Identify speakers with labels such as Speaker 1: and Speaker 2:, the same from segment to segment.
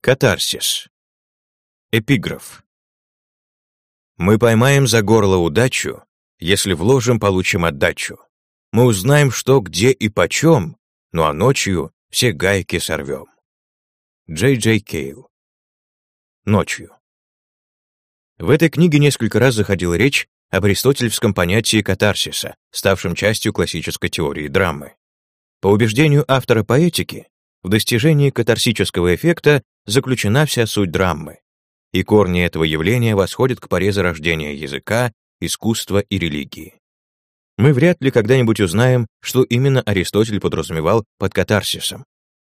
Speaker 1: Катарсис. Эпиграф. Мы поймаем за горло удачу, если вложим, получим отдачу. Мы узнаем, что, где и почем, ну а ночью все гайки сорвем. Джей Джей Кейл. Ночью. В этой книге несколько раз заходила речь об аристотельском понятии катарсиса, ставшем частью классической теории драмы. По убеждению автора поэтики, в достижении катарсического эффекта заключена вся суть драмы, и корни этого явления восходят к поре зарождения языка, искусства и религии. Мы вряд ли когда-нибудь узнаем, что именно Аристотель подразумевал под катарсисом.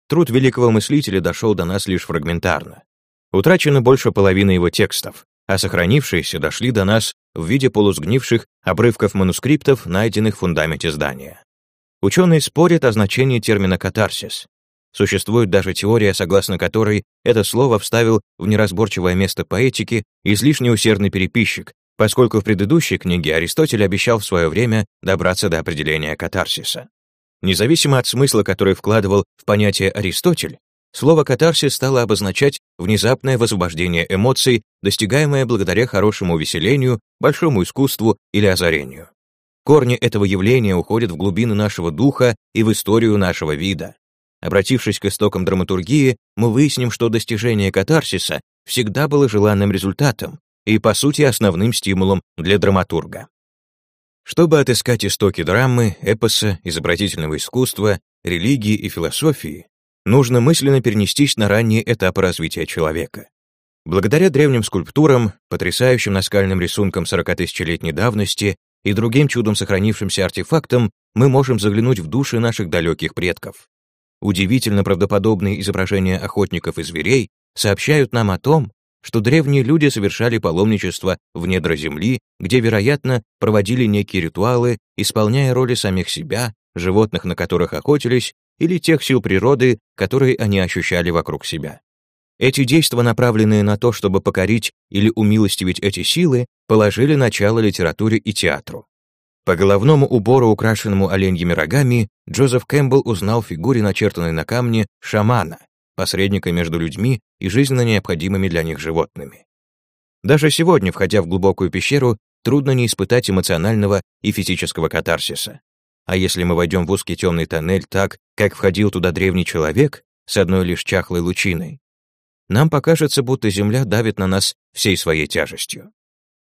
Speaker 1: Труд великого мыслителя дошел до нас лишь фрагментарно. Утрачено больше половины его текстов, а сохранившиеся дошли до нас в виде полусгнивших обрывков манускриптов, найденных в фундаменте здания. Ученые спорят о значении термина «катарсис». Существует даже теория, согласно которой это слово вставил в неразборчивое место поэтики излишне усердный переписчик, поскольку в предыдущей книге Аристотель обещал в свое время добраться до определения катарсиса. Независимо от смысла, который вкладывал в понятие Аристотель, слово «катарсис» стало обозначать внезапное высвобождение эмоций, достигаемое благодаря хорошему увеселению, большому искусству или озарению. Корни этого явления уходят в глубины нашего духа и в историю нашего вида. Обратившись к истокам драматургии, мы выясним, что достижение катарсиса всегда было желанным результатом и, по сути, основным стимулом для драматурга. Чтобы отыскать истоки драмы, эпоса, изобразительного искусства, религии и философии, нужно мысленно перенестись на ранние этапы развития человека. Благодаря древним скульптурам, потрясающим наскальным рисункам 40-тысячелетней давности и другим чудом сохранившимся артефактам, мы можем заглянуть в души наших далеких предков. Удивительно правдоподобные изображения охотников и зверей сообщают нам о том, что древние люди совершали паломничество в недра земли, где, вероятно, проводили некие ритуалы, исполняя роли самих себя, животных, на которых охотились, или тех сил природы, которые они ощущали вокруг себя. Эти действия, направленные на то, чтобы покорить или умилостивить эти силы, положили начало литературе и театру. По головному убору, украшенному оленьими рогами, Джозеф Кэмпбелл узнал в фигуре, начертанной на камне, шамана, посредника между людьми и жизненно необходимыми для них животными. Даже сегодня, входя в глубокую пещеру, трудно не испытать эмоционального и физического катарсиса. А если мы войдем в узкий темный тоннель так, как входил туда древний человек, с одной лишь чахлой лучиной, нам покажется, будто земля давит на нас всей своей тяжестью.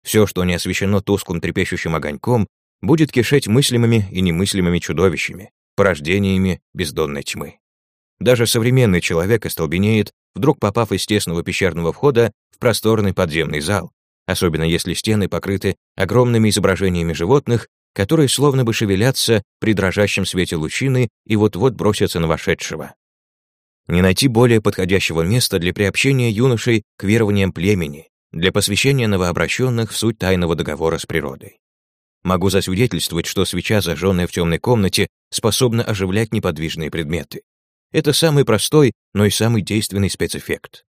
Speaker 1: Все, что не освещено тусклым трепещущим огоньком, будет кишеть мыслимыми и немыслимыми чудовищами, порождениями бездонной тьмы. Даже современный человек остолбенеет, вдруг попав из тесного пещерного входа в просторный подземный зал, особенно если стены покрыты огромными изображениями животных, которые словно бы шевелятся при дрожащем свете лучины и вот-вот бросятся на вошедшего. Не найти более подходящего места для приобщения юношей к верованиям племени, для посвящения новообращенных в суть тайного договора с природой. Могу засвидетельствовать, что свеча, зажженная в темной комнате, способна оживлять неподвижные предметы. Это самый простой, но и самый действенный спецэффект.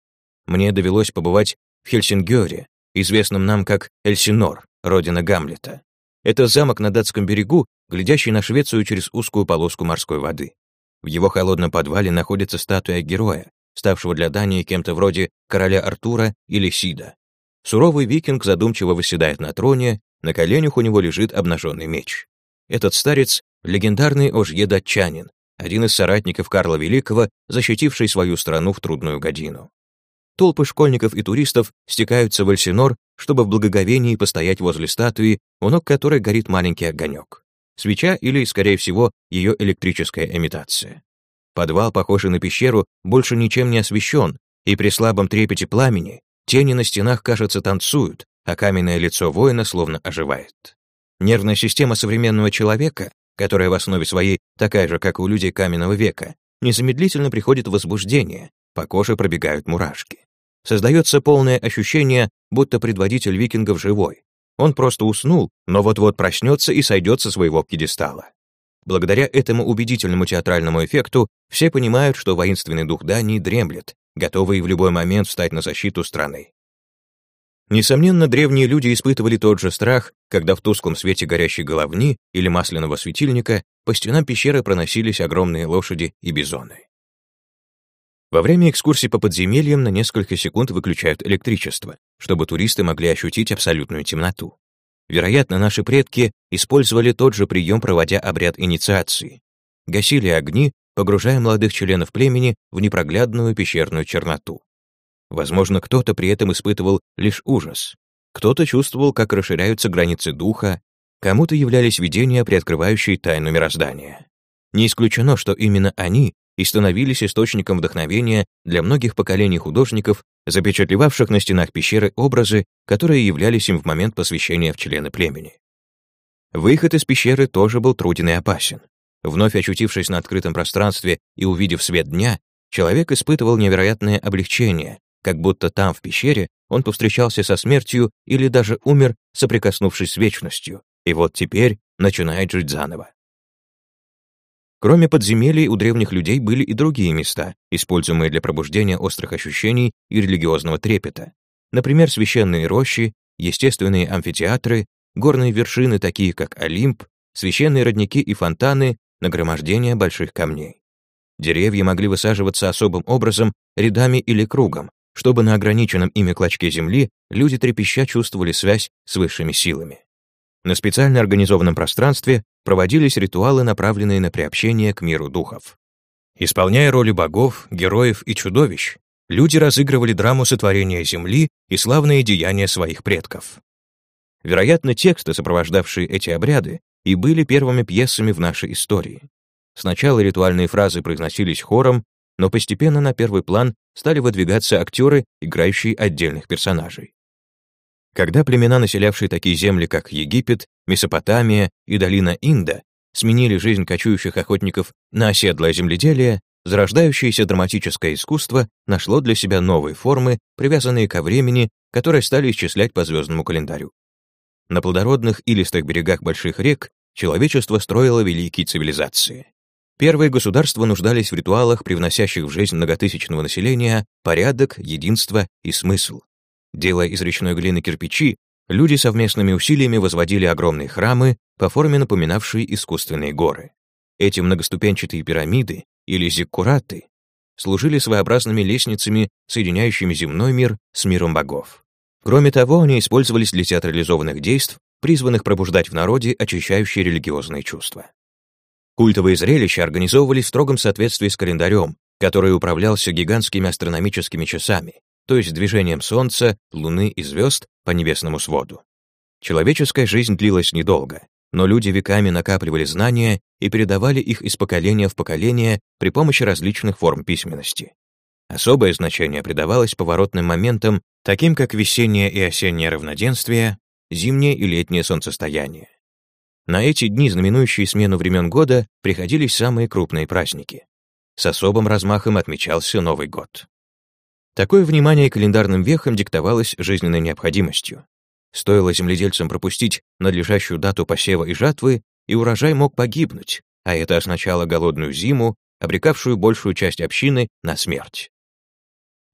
Speaker 1: Мне довелось побывать в Хельсингёре, известном нам как Эльсинор, родина Гамлета. Это замок на датском берегу, глядящий на Швецию через узкую полоску морской воды. В его холодном подвале находится статуя героя, ставшего для Дании кем-то вроде короля Артура или Сида. Суровый викинг задумчиво восседает на троне, на коленях у него лежит обнаженный меч. Этот старец — легендарный ожье-датчанин, один из соратников Карла Великого, защитивший свою страну в трудную годину. Толпы школьников и туристов стекаются в Эльсинор, чтобы в благоговении постоять возле статуи, у ног которой горит маленький огонек. Свеча или, скорее всего, ее электрическая имитация. Подвал, похожий на пещеру, больше ничем не освещен, и при слабом трепете пламени тени на стенах, кажется, танцуют, а каменное лицо воина словно оживает. Нервная система современного человека, которая в основе своей такая же, как у людей каменного века, незамедлительно приходит в возбуждение, по коже пробегают мурашки. Создается полное ощущение, будто предводитель викингов живой, он просто уснул, но вот-вот проснется и сойдет со своего пьедестала. Благодаря этому убедительному театральному эффекту все понимают, что воинственный дух Дании дремлет, готовый в любой момент встать на защиту страны. Несомненно, древние люди испытывали тот же страх, когда в тусклом свете горящей головни или масляного светильника по стенам пещеры проносились огромные лошади и бизоны. Во время экскурсий по подземельям на несколько секунд выключают электричество, чтобы туристы могли ощутить абсолютную темноту. Вероятно, наши предки использовали тот же прием, проводя обряд инициации. Гасили огни, погружая молодых членов племени в непроглядную пещерную черноту. Возможно, кто-то при этом испытывал лишь ужас. Кто-то чувствовал, как расширяются границы духа, кому-то являлись видения, приоткрывающие тайну мироздания. Не исключено, что именно они и становились источником вдохновения для многих поколений художников, запечатлевавших на стенах пещеры образы, которые являлись им в момент посвящения в члены племени. Выход из пещеры тоже был труден и опасен. Вновь очутившись на открытом пространстве и увидев свет дня, человек испытывал невероятное облегчение, как будто там, в пещере, он повстречался со смертью или даже умер, соприкоснувшись с вечностью, и вот теперь начинает жить заново. Кроме подземелий, у древних людей были и другие места, используемые для пробуждения острых ощущений и религиозного трепета. Например, священные рощи, естественные амфитеатры, горные вершины, такие как Олимп, священные родники и фонтаны, нагромождение больших камней. Деревья могли высаживаться особым образом, рядами или кругом, чтобы на ограниченном ими клочке земли люди трепеща чувствовали связь с высшими силами. На специально организованном пространстве проводились ритуалы, направленные на приобщение к миру духов. Исполняя роли богов, героев и чудовищ, люди разыгрывали драму сотворения Земли и славные деяния своих предков. Вероятно, тексты, сопровождавшие эти обряды, и были первыми пьесами в нашей истории. Сначала ритуальные фразы произносились хором, но постепенно на первый план стали выдвигаться актеры, играющие отдельных персонажей. Когда племена, населявшие такие земли, как Египет, Месопотамия и долина Инда, сменили жизнь кочующих охотников на оседлое земледелие, зарождающееся драматическое искусство нашло для себя новые формы, привязанные ко времени, которые стали исчислять по звездному календарю. На плодородных и листых берегах больших рек человечество строило великие цивилизации. Первые государства нуждались в ритуалах, привносящих в жизнь многотысячного населения порядок, единство и смысл. Делая из речной глины кирпичи, люди совместными усилиями возводили огромные храмы, по форме напоминавшие искусственные горы. Эти многоступенчатые пирамиды, или зиккураты, служили своеобразными лестницами, соединяющими земной мир с миром богов. Кроме того, они использовались для театрализованных действий, призванных пробуждать в народе очищающие религиозные чувства. Культовые зрелища организовывались в строгом соответствии с календарем, который управлялся гигантскими астрономическими часами, то есть движением Солнца, Луны и звезд по небесному своду. Человеческая жизнь длилась недолго, но люди веками накапливали знания и передавали их из поколения в поколение при помощи различных форм письменности. Особое значение придавалось поворотным моментам, таким как весеннее и осеннее равноденствие, зимнее и летнее солнцестояние. На эти дни, знаменующие смену времен года, приходились самые крупные праздники. С особым размахом отмечался Новый год. Такое внимание календарным вехам диктовалось жизненной необходимостью. Стоило земледельцам пропустить надлежащую дату посева и жатвы, и урожай мог погибнуть, а это означало голодную зиму, обрекавшую большую часть общины на смерть.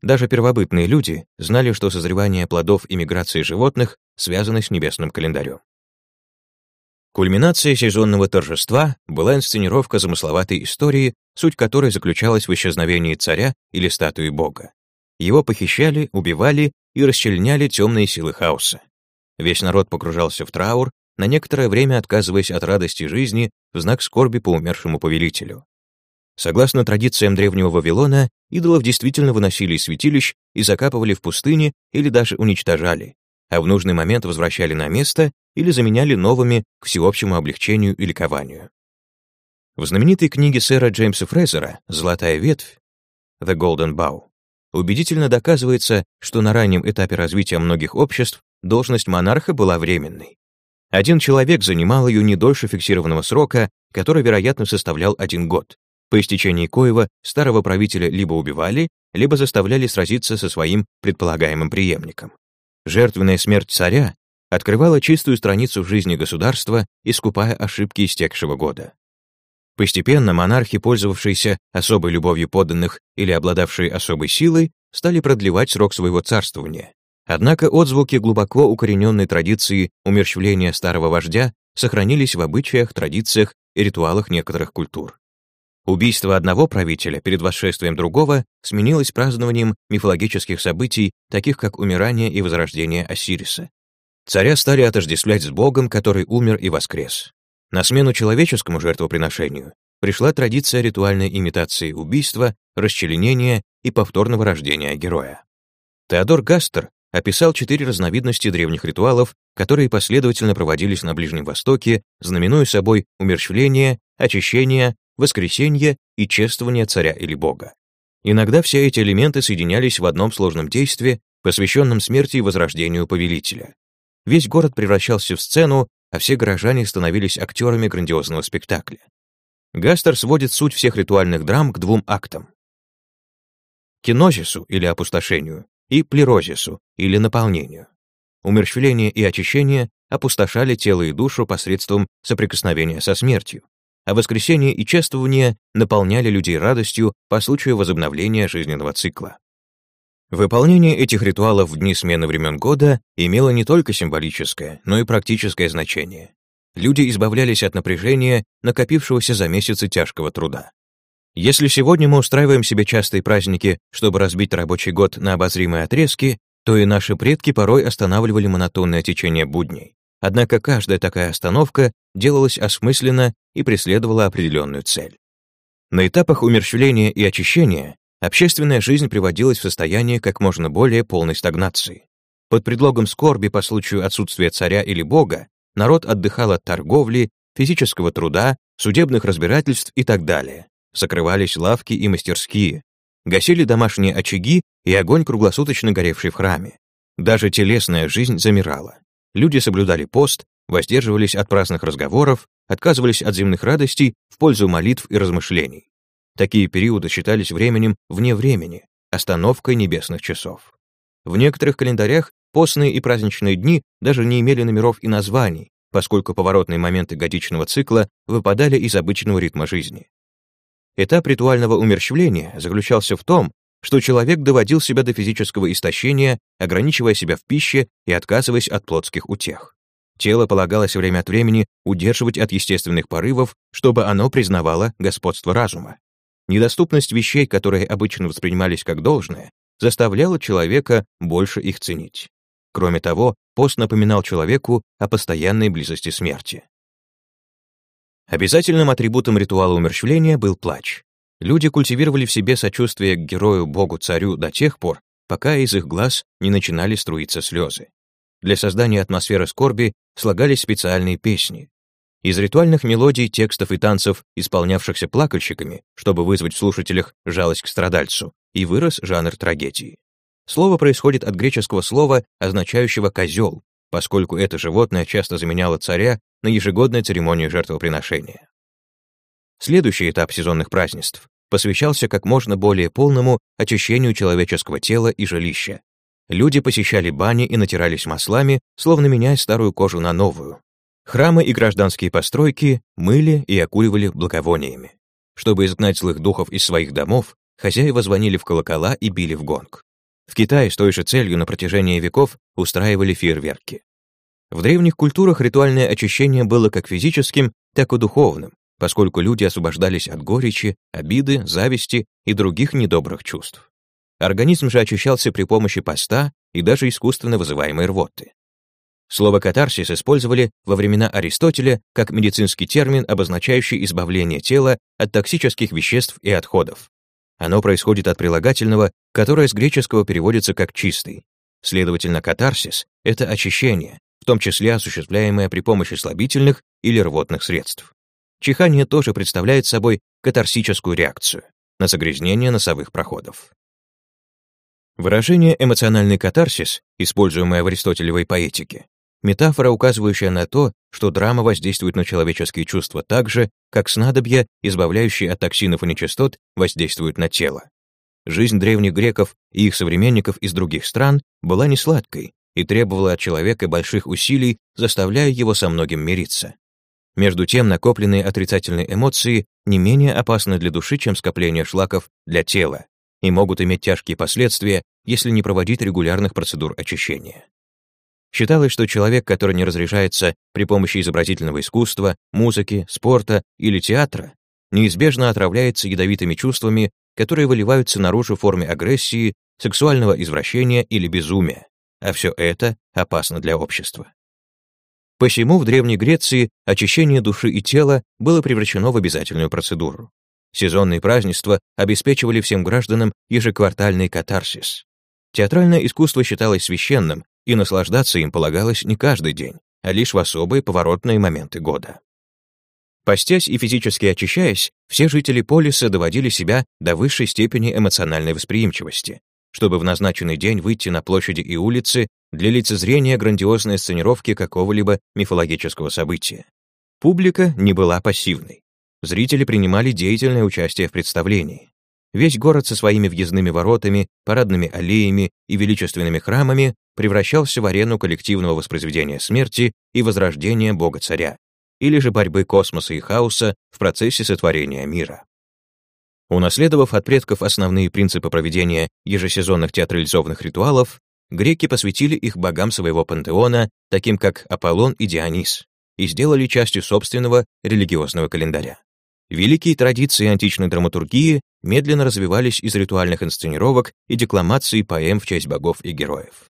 Speaker 1: Даже первобытные люди знали, что созревание плодов и миграции животных связаны с небесным календарем. Кульминацией сезонного торжества была инсценировка замысловатой истории, суть которой заключалась в исчезновении царя или статуи бога. Его похищали, убивали и расчленяли темные силы хаоса. Весь народ погружался в траур, на некоторое время отказываясь от радости жизни в знак скорби по умершему повелителю. Согласно традициям древнего Вавилона, идолов действительно выносили из святилищ и закапывали в пустыне или даже уничтожали, а в нужный момент возвращали на место или заменяли новыми к всеобщему облегчению и ликованию. В знаменитой книге сэра Джеймса Фрезера «Золотая ветвь» «The Golden Bow» убедительно доказывается, что на раннем этапе развития многих обществ должность монарха была временной. Один человек занимал ее не дольше фиксированного срока, который, вероятно, составлял один год. По истечении коего старого правителя либо убивали, либо заставляли сразиться со своим предполагаемым преемником. Жертвенная смерть царя открывала чистую страницу в жизни государства, искупая ошибки истекшего года. Постепенно монархи, пользовавшиеся особой любовью подданных или обладавшие особой силой, стали продлевать срок своего царствования. Однако отзвуки глубоко укорененной традиции умерщвления старого вождя сохранились в обычаях, традициях и ритуалах некоторых культур. Убийство одного правителя перед восшествием другого сменилось празднованием мифологических событий, таких как умирание и возрождение Осириса. Царя стали отождествлять с Богом, который умер и воскрес. На смену человеческому жертвоприношению пришла традиция ритуальной имитации убийства, расчленения и повторного рождения героя. Теодор Гастер описал четыре разновидности древних ритуалов, которые последовательно проводились на Ближнем Востоке, знаменуя собой умерщвление, очищение, воскресение и чествование царя или бога. Иногда все эти элементы соединялись в одном сложном действии, посвященном смерти и возрождению повелителя. Весь город превращался в сцену, а все горожане становились актерами грандиозного спектакля. Гастер сводит суть всех ритуальных драм к двум актам. Кинозису или опустошению и плерозису или наполнению. Умерщвление и очищение опустошали тело и душу посредством соприкосновения со смертью, а воскресение и чествование наполняли людей радостью по случаю возобновления жизненного цикла. Выполнение этих ритуалов в дни смены времен года имело не только символическое, но и практическое значение. Люди избавлялись от напряжения, накопившегося за месяцы тяжкого труда. Если сегодня мы устраиваем себе частые праздники, чтобы разбить рабочий год на обозримые отрезки, то и наши предки порой останавливали монотонное течение будней. Однако каждая такая остановка делалась осмысленно и преследовала определенную цель. На этапах умерщвления и очищения общественная жизнь приводилась в состояние как можно более полной стагнации. Под предлогом скорби по случаю отсутствия царя или бога народ отдыхал от торговли, физического труда, судебных разбирательств и так далее. Закрывались лавки и мастерские, гасили домашние очаги и огонь, круглосуточно горевший в храме. Даже телесная жизнь замирала. Люди соблюдали пост, воздерживались от праздных разговоров, отказывались от земных радостей в пользу молитв и размышлений. Такие периоды считались временем вне времени, остановкой небесных часов. В некоторых календарях постные и праздничные дни даже не имели номеров и названий, поскольку поворотные моменты годичного цикла выпадали из обычного ритма жизни. Этап ритуального умерщвления заключался в том, что человек доводил себя до физического истощения, ограничивая себя в пище и отказываясь от плотских утех. Тело полагалось время от времени удерживать от естественных порывов, чтобы оно признавало господство разума. Недоступность вещей, которые обычно воспринимались как должное, заставляла человека больше их ценить. Кроме того, пост напоминал человеку о постоянной близости смерти. Обязательным атрибутом ритуала умерщвления был плач. Люди культивировали в себе сочувствие к герою, богу-царю до тех пор, пока из их глаз не начинали струиться слезы. Для создания атмосферы скорби слагались специальные песни. Из ритуальных мелодий, текстов и танцев, исполнявшихся плакальщиками, чтобы вызвать в слушателях жалость к страдальцу, и вырос жанр трагедии. Слово происходит от греческого слова, означающего «козел», поскольку это животное часто заменяло царя на ежегодной церемонии жертвоприношения. Следующий этап сезонных празднеств посвящался как можно более полному очищению человеческого тела и жилища. Люди посещали бани и натирались маслами, словно меняя старую кожу на новую. Храмы и гражданские постройки мыли и окуривали благовониями. Чтобы изгнать злых духов из своих домов, хозяева звонили в колокола и били в гонг. В Китае с той же целью на протяжении веков устраивали фейерверки. В древних культурах ритуальное очищение было как физическим, так и духовным, поскольку люди освобождались от горечи, обиды, зависти и других недобрых чувств. Организм же очищался при помощи поста и даже искусственно вызываемой рвоты. Слово «катарсис» использовали во времена Аристотеля как медицинский термин, обозначающий избавление тела от токсических веществ и отходов. Оно происходит от прилагательного, которое с греческого переводится как «чистый». Следовательно, катарсис — это очищение, в том числе осуществляемое при помощи слабительных или рвотных средств. Чихание тоже представляет собой катарсическую реакцию на загрязнение носовых проходов. Выражение «эмоциональный катарсис», используемое в аристотелевой поэтике, метафора, указывающая на то, что драма воздействует на человеческие чувства так же, как снадобья, избавляющие от токсинов и нечистот, воздействуют на тело. Жизнь древних греков и их современников из других стран была несладкой и требовала от человека больших усилий, заставляя его со многим мириться. Между тем, накопленные отрицательные эмоции не менее опасны для души, чем скопление шлаков для тела, и могут иметь тяжкие последствия, если не проводить регулярных процедур очищения. Считалось, что человек, который не разряжается при помощи изобразительного искусства, музыки, спорта или театра, неизбежно отравляется ядовитыми чувствами, которые выливаются наружу в форме агрессии, сексуального извращения или безумия, а все это опасно для общества. Посему в Древней Греции очищение души и тела было превращено в обязательную процедуру. Сезонные празднества обеспечивали всем гражданам ежеквартальный катарсис. Театральное искусство считалось священным, и наслаждаться им полагалось не каждый день, а лишь в особые поворотные моменты года. Постясь и физически очищаясь, все жители полиса доводили себя до высшей степени эмоциональной восприимчивости, чтобы в назначенный день выйти на площади и улицы для лицезрения грандиозной сценировки какого-либо мифологического события. Публика не была пассивной. Зрители принимали деятельное участие в представлении. Весь город со своими въездными воротами, парадными аллеями и величественными храмами превращался в арену коллективного воспроизведения смерти и возрождения Бога-Царя, или же борьбы космоса и хаоса в процессе сотворения мира. Унаследовав от предков основные принципы проведения ежесезонных театрализованных ритуалов, греки посвятили их богам своего пантеона, таким как Аполлон и Дионис, и сделали частью собственного религиозного календаря. Великие традиции античной драматургии медленно развивались из ритуальных инсценировок и декламаций поэм в честь богов и героев.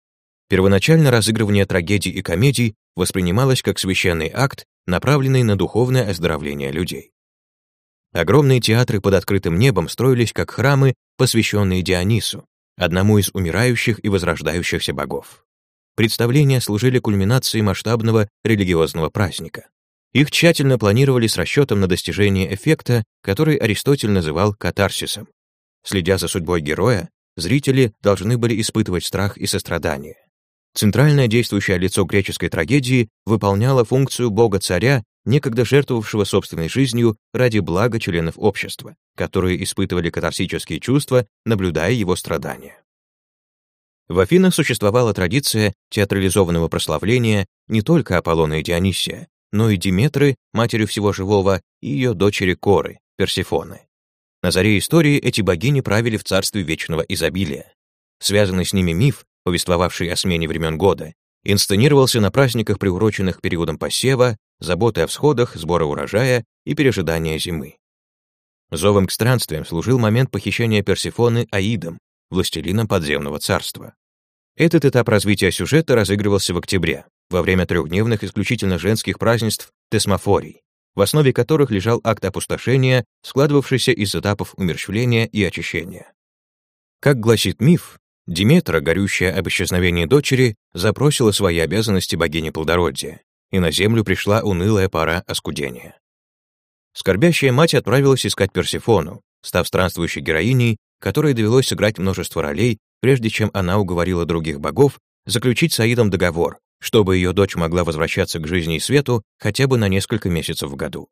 Speaker 1: Первоначально разыгрывание трагедий и комедий воспринималось как священный акт, направленный на духовное оздоровление людей. Огромные театры под открытым небом строились как храмы, посвященные Дионису, одному из умирающих и возрождающихся богов. Представления служили кульминацией масштабного религиозного праздника. Их тщательно планировали с расчетом на достижение эффекта, который Аристотель называл катарсисом. Следя за судьбой героя, зрители должны были испытывать страх и сострадание. Центральное действующее лицо греческой трагедии выполняло функцию бога-царя, некогда жертвовавшего собственной жизнью ради блага членов общества, которые испытывали катарсические чувства, наблюдая его страдания. В Афинах существовала традиция театрализованного прославления не только Аполлона и Дионисия, но и Диметры, матерью всего живого, и ее дочери Коры, Персифоны. На заре истории эти богини правили в царстве вечного изобилия. Связанный с ними миф, повествовавший о смене времен года, инсценировался на праздниках, приуроченных периодом посева, заботы о всходах, сбора урожая и пережидания зимы. Зовом к странствиям служил момент похищения Персифоны Аидом, властелином подземного царства. Этот этап развития сюжета разыгрывался в октябре, во время трехдневных исключительно женских празднеств тесмофорий, в основе которых лежал акт опустошения, складывавшийся из этапов умерщвления и очищения. Как гласит миф, Диметра, горющая об исчезновении дочери, запросила свои обязанности богини плодородия, и на землю пришла унылая пора оскудения. Скорбящая мать отправилась искать Персифону, став странствующей героиней, которой довелось сыграть множество ролей, прежде чем она уговорила других богов заключить с Аидом договор, чтобы ее дочь могла возвращаться к жизни и свету хотя бы на несколько месяцев в году.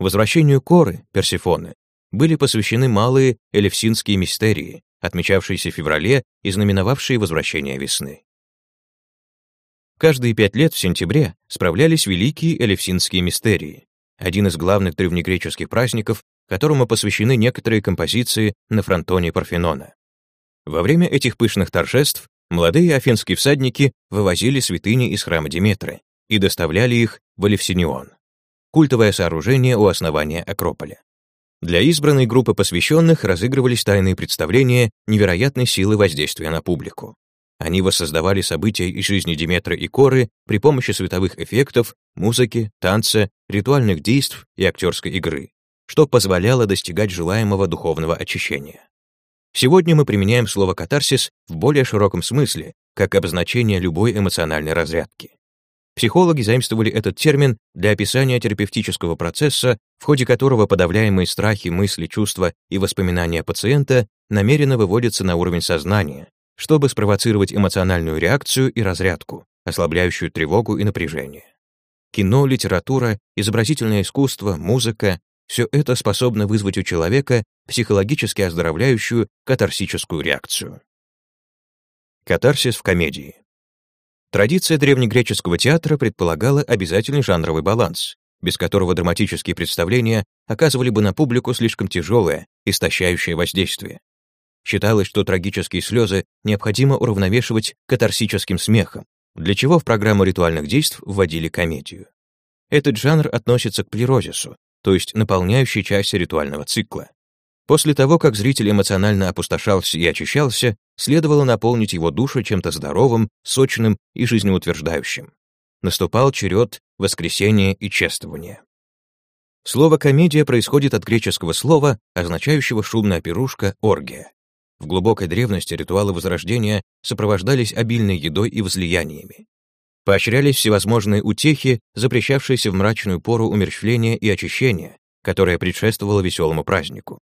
Speaker 1: Возвращению Коры, Персифоны, были посвящены малые элевсинские мистерии, отмечавшиеся в феврале и знаменовавшие возвращение весны. Каждые пять лет в сентябре справлялись великие элевсинские мистерии, один из главных древнегреческих праздников, которому посвящены некоторые композиции на фронтоне Парфенона. Во время этих пышных торжеств Молодые афинские всадники вывозили святыни из храма Диметры и доставляли их в Алевсинион, культовое сооружение у основания Акрополя. Для избранной группы посвященных разыгрывались тайные представления невероятной силы воздействия на публику. Они воссоздавали события из жизни Диметры и Коры при помощи световых эффектов, музыки, танца, ритуальных действий и актерской игры, что позволяло достигать желаемого духовного очищения. Сегодня мы применяем слово «катарсис» в более широком смысле, как обозначение любой эмоциональной разрядки. Психологи заимствовали этот термин для описания терапевтического процесса, в ходе которого подавляемые страхи, мысли, чувства и воспоминания пациента намеренно выводятся на уровень сознания, чтобы спровоцировать эмоциональную реакцию и разрядку, ослабляющую тревогу и напряжение. Кино, литература, изобразительное искусство, музыка все это способно вызвать у человека психологически оздоровляющую катарсическую реакцию. Катарсис в комедии. Традиция древнегреческого театра предполагала обязательный жанровый баланс, без которого драматические представления оказывали бы на публику слишком тяжелое, истощающее воздействие. Считалось, что трагические слезы необходимо уравновешивать катарсическим смехом, для чего в программу ритуальных действий вводили комедию. Этот жанр относится к плерозису, то есть наполняющей часть ритуального цикла. После того, как зритель эмоционально опустошался и очищался, следовало наполнить его душу чем-то здоровым, сочным и жизнеутверждающим. Наступал черед воскресения и чествования. Слово «комедия» происходит от греческого слова, означающего шумная пирушка, оргия. В глубокой древности ритуалы Возрождения сопровождались обильной едой и возлияниями. Поощрялись всевозможные утехи, запрещавшиеся в мрачную пору умерщвления и очищения, которое предшествовало веселому празднику.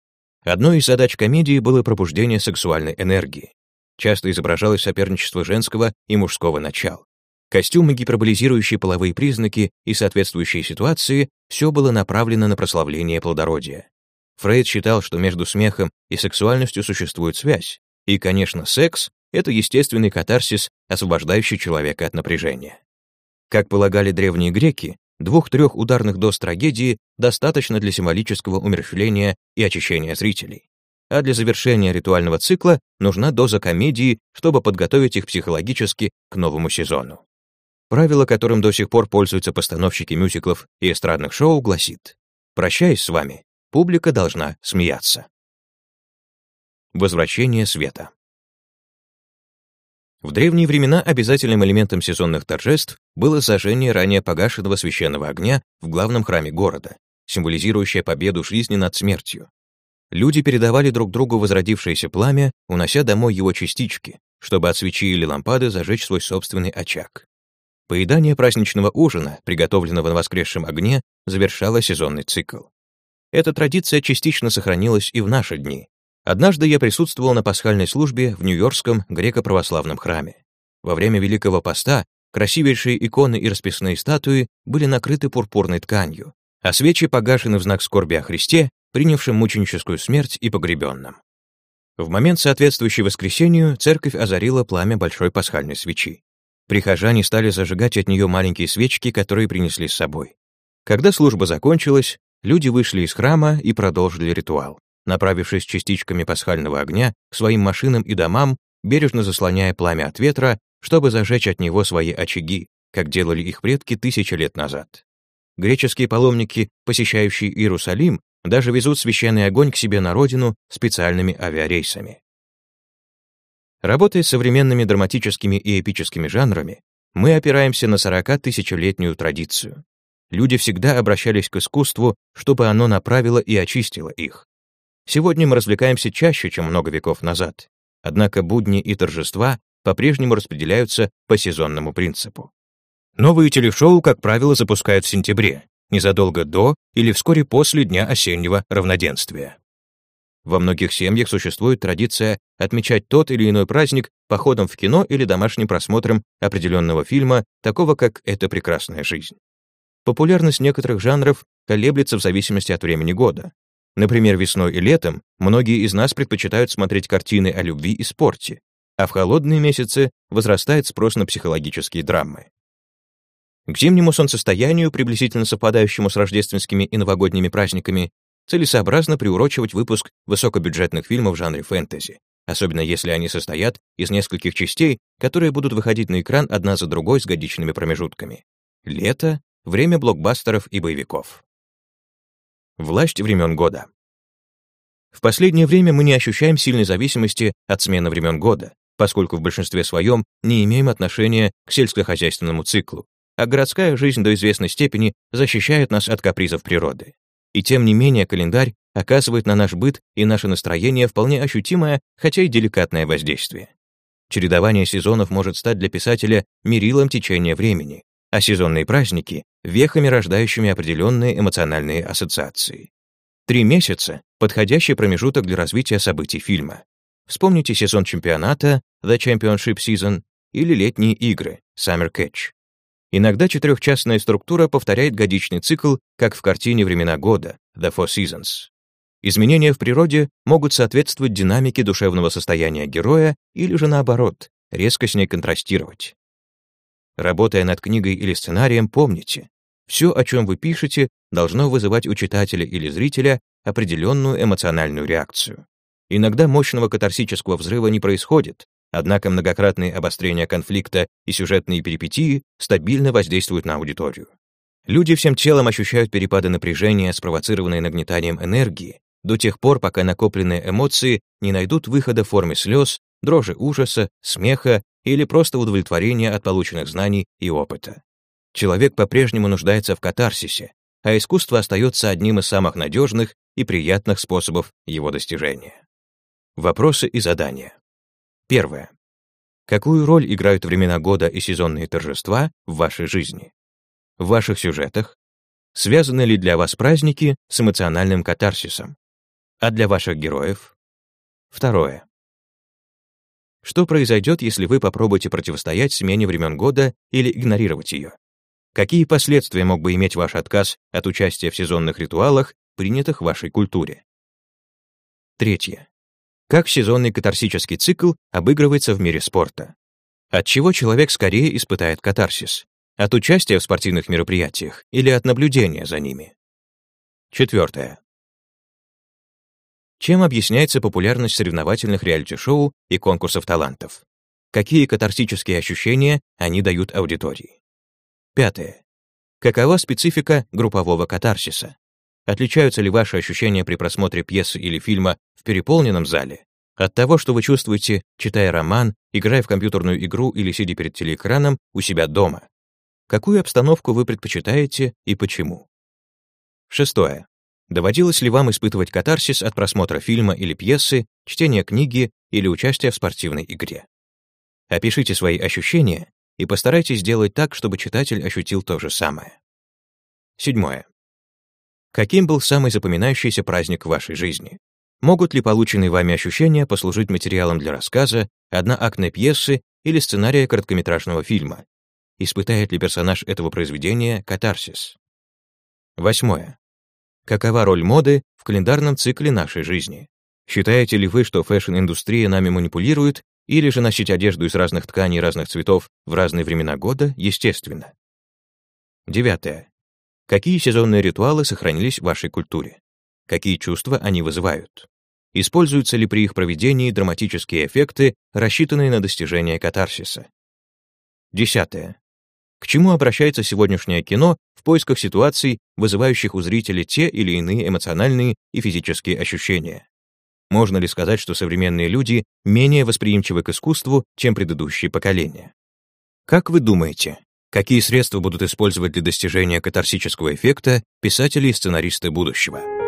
Speaker 1: Одной из задач комедии было пробуждение сексуальной энергии. Часто изображалось соперничество женского и мужского начал. Костюмы, гиперболизирующие половые признаки и соответствующие ситуации, все было направлено на прославление плодородия. Фрейд считал, что между смехом и сексуальностью существует связь, и, конечно, секс — это естественный катарсис, освобождающий человека от напряжения. Как полагали древние греки, Двух-трех ударных доз трагедии достаточно для символического умерщвления и очищения зрителей. А для завершения ритуального цикла нужна доза комедии, чтобы подготовить их психологически к новому сезону. Правило, которым до сих пор пользуются постановщики мюзиклов и эстрадных шоу, гласит «Прощаясь с вами, публика должна смеяться». Возвращение света. В древние времена обязательным элементом сезонных торжеств было зажжение ранее погашенного священного огня в главном храме города, символизирующее победу жизни над смертью. Люди передавали друг другу возродившееся пламя, унося домой его частички, чтобы от свечи или лампады зажечь свой собственный очаг. Поедание праздничного ужина, приготовленного на воскресшем огне, завершало сезонный цикл. Эта традиция частично сохранилась и в наши дни, Однажды я присутствовал на пасхальной службе в Нью-Йоркском греко-православном храме. Во время Великого Поста красивейшие иконы и расписные статуи были накрыты пурпурной тканью, а свечи погашены в знак скорби о Христе, принявшем мученическую смерть и погребенном. В момент, соответствующий воскресению, церковь озарила пламя большой пасхальной свечи. Прихожане стали зажигать от нее маленькие свечки, которые принесли с собой. Когда служба закончилась, люди вышли из храма и продолжили ритуал направившись частичками пасхального огня к своим машинам и домам, бережно заслоняя пламя от ветра, чтобы зажечь от него свои очаги, как делали их предки тысячи лет назад. Греческие паломники, посещающие Иерусалим, даже везут священный огонь к себе на родину специальными авиарейсами. Работая современными драматическими и эпическими жанрами, мы опираемся на 40-тысячелетнюю традицию. Люди всегда обращались к искусству, чтобы оно направило и очистило их. Сегодня мы развлекаемся чаще, чем много веков назад. Однако будни и торжества по-прежнему распределяются по сезонному принципу. Новые телешоу, как правило, запускают в сентябре, незадолго до или вскоре после Дня осеннего равноденствия. Во многих семьях существует традиция отмечать тот или иной праздник походом в кино или домашним просмотром определенного фильма, такого как «Это прекрасная жизнь». Популярность некоторых жанров колеблется в зависимости от времени года. Например, весной и летом многие из нас предпочитают смотреть картины о любви и спорте, а в холодные месяцы возрастает спрос на психологические драмы. К зимнему солнцестоянию, приблизительно совпадающему с рождественскими и новогодними праздниками, целесообразно приурочивать выпуск высокобюджетных фильмов в жанре фэнтези, особенно если они состоят из нескольких частей, которые будут выходить на экран одна за другой с годичными промежутками. Лето — время блокбастеров и боевиков. Власть времен года. В последнее время мы не ощущаем сильной зависимости от смены времен года, поскольку в большинстве своем не имеем отношения к сельскохозяйственному циклу, а городская жизнь до известной степени защищает нас от капризов природы. И тем не менее календарь оказывает на наш быт и наше настроение вполне ощутимое, хотя и деликатное воздействие. Чередование сезонов может стать для писателя мерилом течения времени, а сезонные праздники — вехами, рождающими определенные эмоциональные ассоциации. Три месяца — подходящий промежуток для развития событий фильма. Вспомните сезон чемпионата The Championship Season или летние игры Summer Catch. Иногда четырехчастная структура повторяет годичный цикл, как в картине «Времена года» The Four Seasons. Изменения в природе могут соответствовать динамике душевного состояния героя или же наоборот, резко с ней контрастировать. Работая над книгой или сценарием, помните, все, о чем вы пишете, должно вызывать у читателя или зрителя определенную эмоциональную реакцию. Иногда мощного катарсического взрыва не происходит, однако многократные обострения конфликта и сюжетные перипетии стабильно воздействуют на аудиторию. Люди всем телом ощущают перепады напряжения, спровоцированные нагнетанием энергии, до тех пор, пока накопленные эмоции не найдут выхода в форме слез, дрожи ужаса, смеха или просто удовлетворения от полученных знаний и опыта. Человек по-прежнему нуждается в катарсисе, а искусство остается одним из самых надежных и приятных способов его достижения. Вопросы и задания. Первое. Какую роль играют времена года и сезонные торжества в вашей жизни? В ваших сюжетах? Связаны ли для вас праздники с эмоциональным катарсисом? А для ваших героев? Второе. Что произойдет, если вы попробуете противостоять смене времен года или игнорировать ее? Какие последствия мог бы иметь ваш отказ от участия в сезонных ритуалах, принятых в вашей культуре? Третье. Как сезонный катарсический цикл обыгрывается в мире спорта? От чего человек скорее испытает катарсис? От участия в спортивных мероприятиях или от наблюдения за ними? Четвертое. Чем объясняется популярность соревновательных реалити-шоу и конкурсов талантов? Какие катарсические ощущения они дают аудитории? Пятое. Какова специфика группового катарсиса? Отличаются ли ваши ощущения при просмотре пьесы или фильма в переполненном зале от того, что вы чувствуете, читая роман, играя в компьютерную игру или сидя перед телеэкраном у себя дома? Какую обстановку вы предпочитаете и почему? Шестое. Доводилось ли вам испытывать катарсис от просмотра фильма или пьесы, чтения книги или участия в спортивной игре? Опишите свои ощущения и постарайтесь сделать так, чтобы читатель ощутил то же самое. Седьмое. Каким был самый запоминающийся праздник в вашей жизни? Могут ли полученные вами ощущения послужить материалом для рассказа, одноактной пьесы или сценария короткометражного фильма? Испытает ли персонаж этого произведения катарсис? Восьмое. Какова роль моды в календарном цикле нашей жизни? Считаете ли вы, что фэшн-индустрия нами манипулирует, или же носить одежду из разных тканей разных цветов в разные времена года естественно? Девятое. Какие сезонные ритуалы сохранились в вашей культуре? Какие чувства они вызывают? Используются ли при их проведении драматические эффекты, рассчитанные на достижение катарсиса? Десятое. К чему обращается сегодняшнее кино в поисках ситуаций, вызывающих у зрителя те или иные эмоциональные и физические ощущения? Можно ли сказать, что современные люди менее восприимчивы к искусству, чем предыдущие поколения? Как вы думаете, какие средства будут использовать для достижения катарсического эффекта писатели и сценаристы будущего?